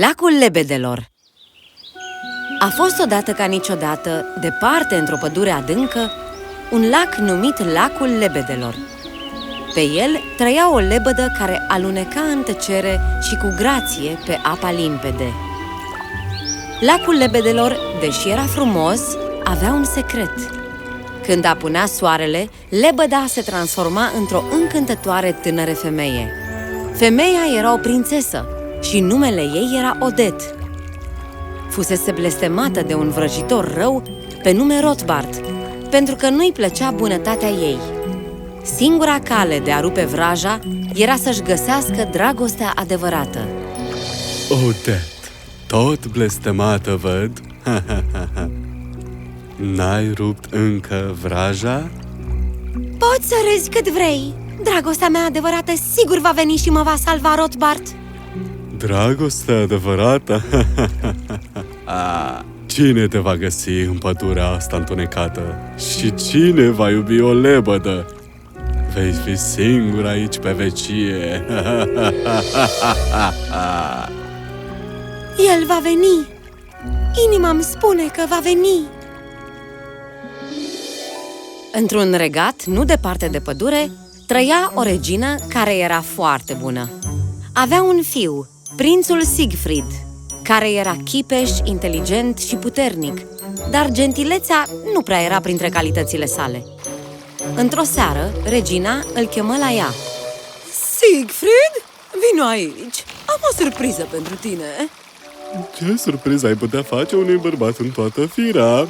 Lacul Lebedelor A fost odată ca niciodată, departe într-o pădure adâncă, un lac numit Lacul Lebedelor. Pe el trăia o lebădă care aluneca în tăcere și cu grație pe apa limpede. Lacul Lebedelor, deși era frumos, avea un secret. Când apunea soarele, lebăda se transforma într-o încântătoare tânără femeie. Femeia era o prințesă și numele ei era Odet. Fusese blestemată de un vrăjitor rău pe nume Rothbard, pentru că nu-i plăcea bunătatea ei. Singura cale de a rupe vraja era să-și găsească dragostea adevărată. Odet, tot blestemată văd? N-ai rupt încă vraja? Poți să râzi cât vrei! Dragostea mea adevărată sigur va veni și mă va salva, Rothbard! Dragostea adevărată? cine te va găsi în pădurea asta întunecată? Și cine va iubi o lebădă? Vei fi singur aici pe vecie. El va veni! Inima îmi spune că va veni! Într-un regat, nu departe de pădure, trăia o regină care era foarte bună. Avea un fiu, prințul Siegfried, care era chipeș, inteligent și puternic, dar gentilețea nu prea era printre calitățile sale. Într-o seară, regina îl chemă la ea. Siegfried, vino aici! Am o surpriză pentru tine! Ce surpriză ai putea face unui bărbat în toată firea?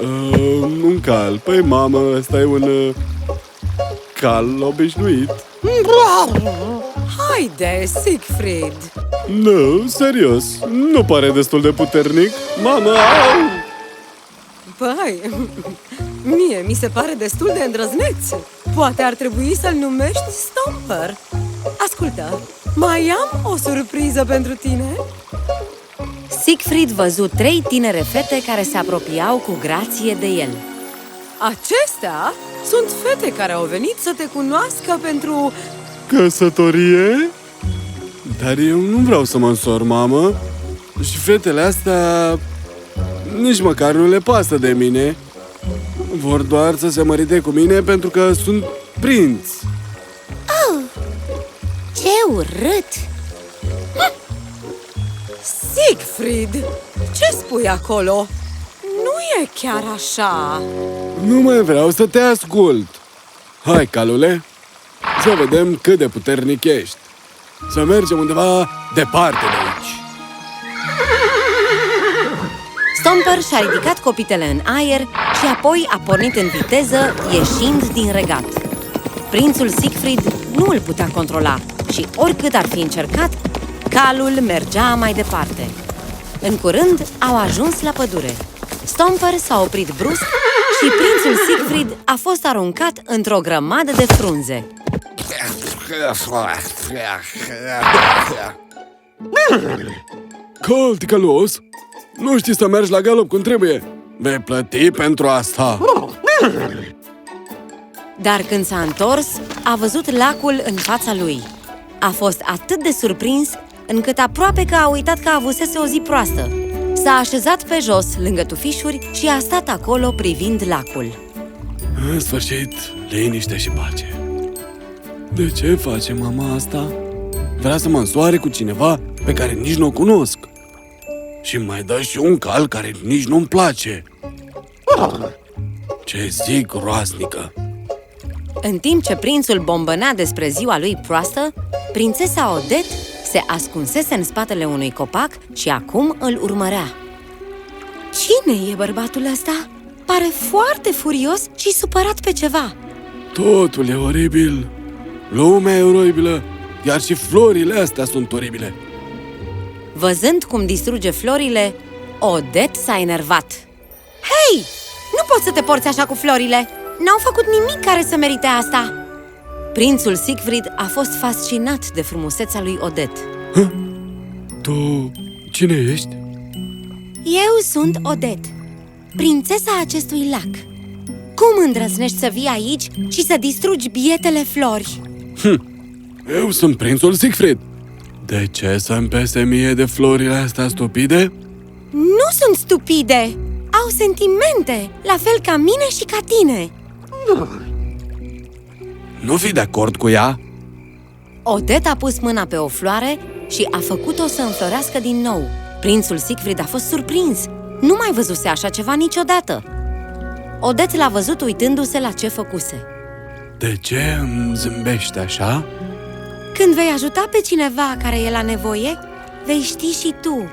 Uh, un cal. Păi, mamă, ăsta e un uh, cal obișnuit. Haide, Siegfried! Nu, serios, nu pare destul de puternic. Mamă, au! Păi, mie mi se pare destul de îndrăzneț. Poate ar trebui să-l numești Stomper. Ascultă, mai am o surpriză pentru tine. Siegfried văzut trei tinere fete care se apropiau cu grație de el. Acestea sunt fete care au venit să te cunoască pentru... Căsătorie? Dar eu nu vreau să mă însor, mamă. Și fetele astea nici măcar nu le pasă de mine. Vor doar să se mărite cu mine pentru că sunt prinț. Ce urât! Siegfried, ce spui acolo? Nu e chiar așa. Nu mai vreau să te ascult. Hai, calule, să vedem cât de puternic ești. Să mergem undeva departe de aici. Stomper și-a ridicat copitele în aer și apoi a pornit în viteză, ieșind din regat. Prințul Siegfried nu îl putea controla și, oricât ar fi încercat, calul mergea mai departe. În curând au ajuns la pădure. Stomper s-a oprit brusc și prințul Siegfried a fost aruncat într-o grămadă de frunze. Cald, călos! Nu știi să mergi la galop cum trebuie. Vei plăti pentru asta. Dar când s-a întors, a văzut lacul în fața lui. A fost atât de surprins încât aproape că a uitat că avusese o zi proastă. S-a așezat pe jos, lângă tufișuri, și a stat acolo privind lacul. În sfârșit, liniște și pace. De ce face mama asta? Vrea să mă însoare cu cineva pe care nici nu o cunosc. Și mai dă și un cal care nici nu-mi place. Ce zi groaznică! În timp ce prințul bombănea despre ziua lui proastă, prințesa Odet se ascunsese în spatele unui copac și acum îl urmărea. Cine e bărbatul ăsta? Pare foarte furios și supărat pe ceva. Totul e oribil. Lumea e oribilă. Iar și florile astea sunt oribile. Văzând cum distruge florile, Odet s-a enervat. Hei! Nu poți să te porți așa cu florile! N-au făcut nimic care să merite asta! Prințul Siegfried a fost fascinat de frumusețea lui Odet. Tu cine ești? Eu sunt Odet, prințesa acestui lac. Cum îndrăznești să vii aici și să distrugi bietele flori? Eu sunt prințul Siegfried. De ce să-mi pese mie de florile astea stupide? Nu sunt stupide! Au sentimente, la fel ca mine și ca tine! Nu fi de acord cu ea? Odet a pus mâna pe o floare și a făcut-o să înflorească din nou. Prințul Siegfried a fost surprins. Nu mai văzuse așa ceva niciodată. Odet l-a văzut uitându-se la ce făcuse. De ce îmi zâmbești așa? Când vei ajuta pe cineva care e la nevoie, vei ști și tu.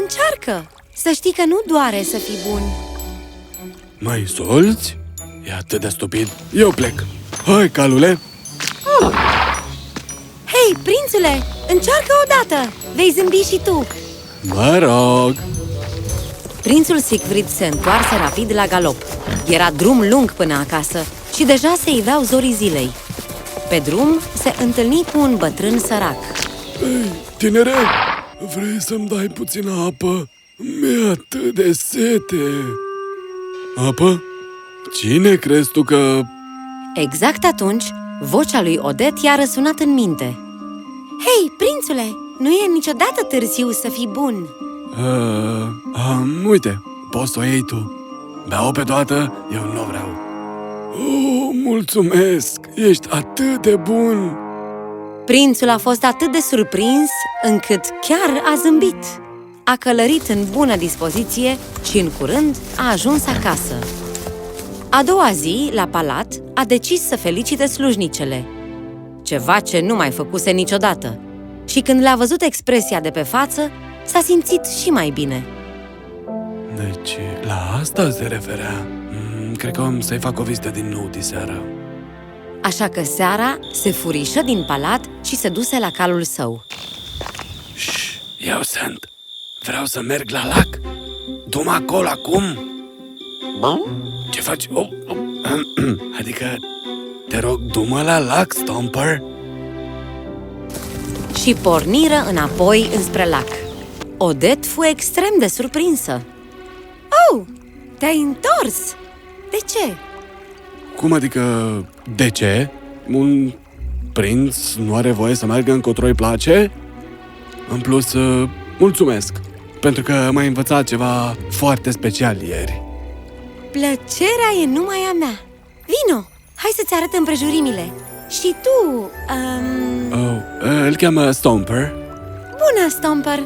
Încearcă! Să știi că nu doare să fii bun. Mai solți? E atât de stupid. Eu plec. Hai, calule! Hei, prințule, încearcă o dată! Vei zâmbi și tu! Mă rog! Prințul Siegfried se întoarse rapid la galop. Era drum lung până acasă și deja se iveau zorii zilei. Pe drum se întâlni cu un bătrân sărac. Ei, tinere, vrei să-mi dai puțină apă? Mi-e atât de sete! Apă? Cine crezi tu că... Exact atunci, vocea lui Odet i-a răsunat în minte. Hei, prințule, nu e niciodată târziu să fii bun! Uh, um, uite, poți să o iei tu. Bea-o pe toată, eu nu vreau. Oh, mulțumesc! Ești atât de bun! Prințul a fost atât de surprins încât chiar a zâmbit. A călărit în bună dispoziție și în curând a ajuns acasă. A doua zi, la palat, a decis să felicite slujnicele. Ceva ce nu mai făcuse niciodată. Și când le-a văzut expresia de pe față, s-a simțit și mai bine. Deci, la asta se referea. Mm, cred că am să-i fac o vizită din nou diseară. Așa că seara se furișă din palat și se duse la calul său. Șș, eu sunt. Vreau să merg la lac. Du-mă acolo acum. Ce faci? Oh, oh. Adică, te rog, du-mă la lac, Stomper. și porniră înapoi înspre lac. Odet fu extrem de surprinsă. Oh, te-ai întors! De ce? Cum adică, de ce? Un prinț nu are voie să meargă încotro îi place? În plus, uh, mulțumesc, pentru că m-ai învățat ceva foarte special ieri. Plăcerea e numai a mea. Vino, hai să-ți arăt împrejurimile. Și tu, um... Oh, uh, îl cheamă Stomper. bună, Stomper!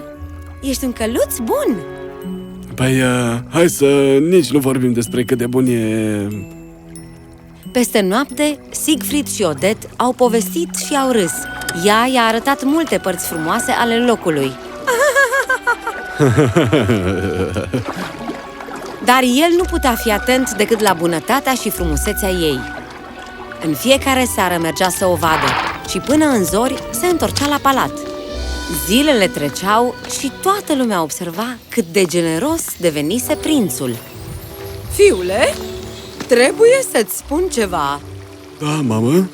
Ești un căluț bun! Păi, uh, hai să nici nu vorbim despre cât de bun e... Peste noapte, Siegfried și Odet au povestit și au râs. Ea i-a arătat multe părți frumoase ale locului. Dar el nu putea fi atent decât la bunătatea și frumusețea ei. În fiecare seară mergea să o vadă și până în zori se întorcea la palat. Zilele treceau și toată lumea observa cât de generos devenise prințul. Fiule, trebuie să-ți spun ceva. Da, mamă?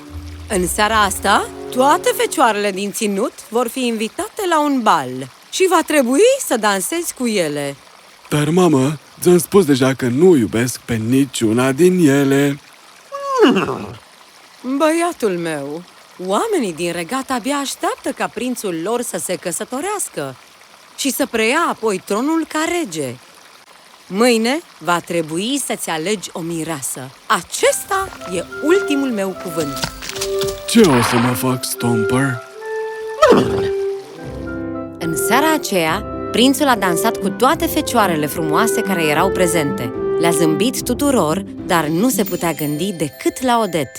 În seara asta, toate fecioarele din ținut vor fi invitate la un bal și va trebui să dansezi cu ele. Dar, mamă, ți-am spus deja că nu iubesc pe niciuna din ele. Băiatul meu, oamenii din regat abia așteaptă ca prințul lor să se căsătorească și să preia apoi tronul ca rege. Mâine va trebui să-ți alegi o mireasă. Acesta e ultimul meu cuvânt. Ce o să mă fac, Stomper? În seara aceea, prințul a dansat cu toate fecioarele frumoase care erau prezente. Le-a zâmbit tuturor, dar nu se putea gândi decât la Odet.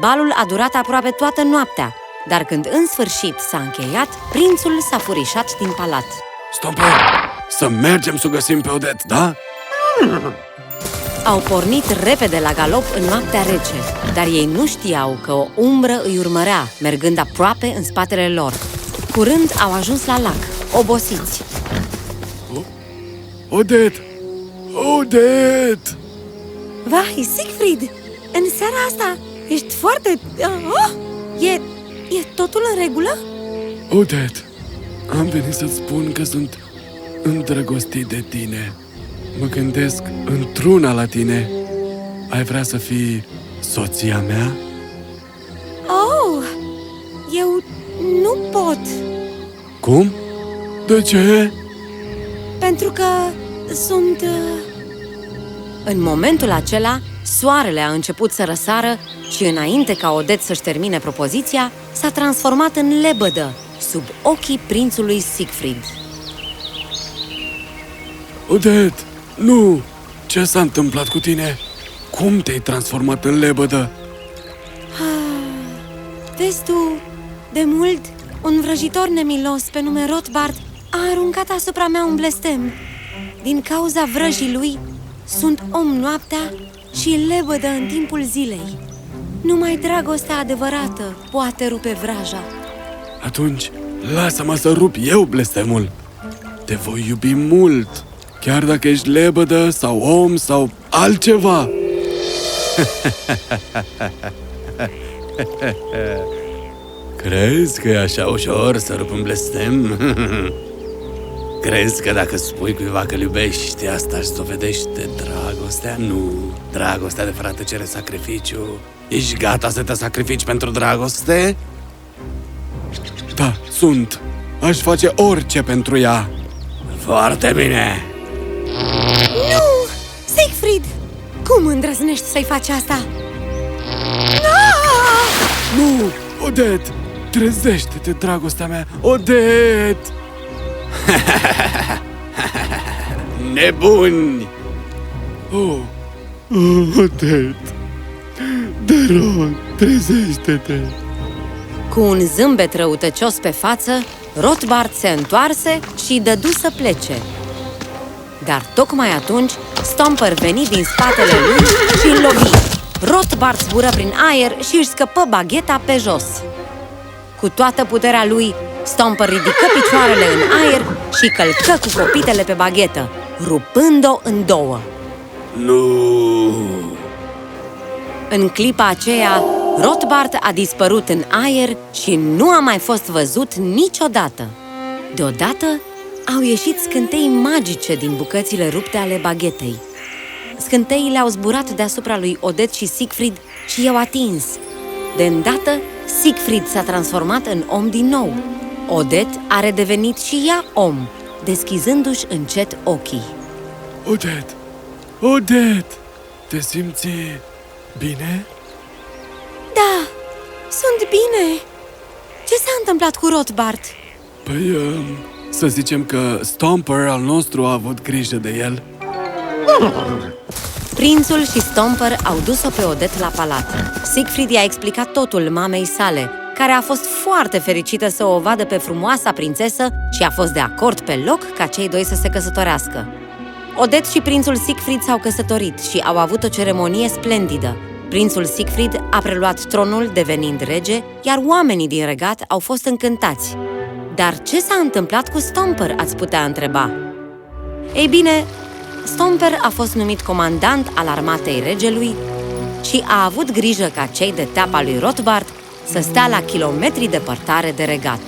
Balul a durat aproape toată noaptea, dar când în sfârșit s-a încheiat, prințul s-a furișat din palat. Stomper, să mergem să o găsim pe Odet, da? Au pornit repede la galop în noaptea rece, dar ei nu știau că o umbră îi urmărea, mergând aproape în spatele lor. Curând au ajuns la lac, obosiți. Odet! Odet! Vai, Siegfried, în seara asta ești foarte... Oh, e, e totul în regulă? Odet, am venit să-ți spun că sunt îndrăgostit de tine. Mă gândesc într-una la tine. Ai vrea să fii soția mea? Oh, eu nu pot. Cum? De ce? Pentru că sunt... uh, În momentul acela, soarele a început să răsară și înainte ca Odet să-și termine propoziția, s-a transformat în lebădă, sub ochii prințului Siegfried. Odet, nu! Ce s-a întâmplat cu tine? Cum te-ai transformat în lebădă? Vezi tu, de mult, un vrăjitor nemilos pe nume Rothbard a aruncat asupra mea un blestem. Din cauza vrăjii lui, sunt om noaptea și lebădă în timpul zilei. Numai dragostea adevărată poate rupe vraja. Atunci, lasă-mă să rup eu blestemul. Te voi iubi mult, chiar dacă ești lebădă sau om sau altceva. Crezi că e așa ușor să rup un blestem? Crezi că dacă spui cuiva că iubești, asta își dovedește dragostea? Nu, dragostea de frate cere sacrificiu. Ești gata să te sacrifici pentru dragoste? Da, sunt. Aș face orice pentru ea. Foarte bine! Nu! Siegfried! Cum îndrăznești să-i faci asta? Nu! Odet! Trezește-te, dragostea mea! Odet! Nebuni! Oh, oh Odet! Te rog, trezește-te! Cu un zâmbet răutăcios pe față, Rothbard se întoarse și dădu să plece. Dar tocmai atunci, Stomper veni din spatele lui și îl lovi. Rothbard zbură prin aer și își scăpă bagheta pe jos. Cu toată puterea lui, Stomper ridică picioarele în aer și călcă cu copitele pe baghetă, rupând-o în două. Nu! În clipa aceea, Rothbard a dispărut în aer și nu a mai fost văzut niciodată. Deodată au ieșit scântei magice din bucățile rupte ale baghetei. Scânteile au zburat deasupra lui Odet și Siegfried și i-au atins. De îndată, Siegfried s-a transformat în om din nou. Odet a redevenit și ea om, deschizându-și încet ochii. Odet! Odet! Te simți bine? Da, sunt bine! Ce s-a întâmplat cu Rothbard? Păi, um, să zicem că Stomper al nostru a avut grijă de el. Prințul și Stomper au dus-o pe Odet la palat. Siegfried i-a explicat totul mamei sale, care a fost foarte fericită să o vadă pe frumoasa prințesă și a fost de acord pe loc ca cei doi să se căsătorească. Odet și prințul Siegfried s-au căsătorit și au avut o ceremonie splendidă. Prințul Siegfried a preluat tronul devenind rege, iar oamenii din regat au fost încântați. Dar ce s-a întâmplat cu Stomper, ați putea întreba? Ei bine, Stomper a fost numit comandant al armatei regelui și a avut grijă ca cei de teapa lui Rothbard să stea la kilometri departare de regat.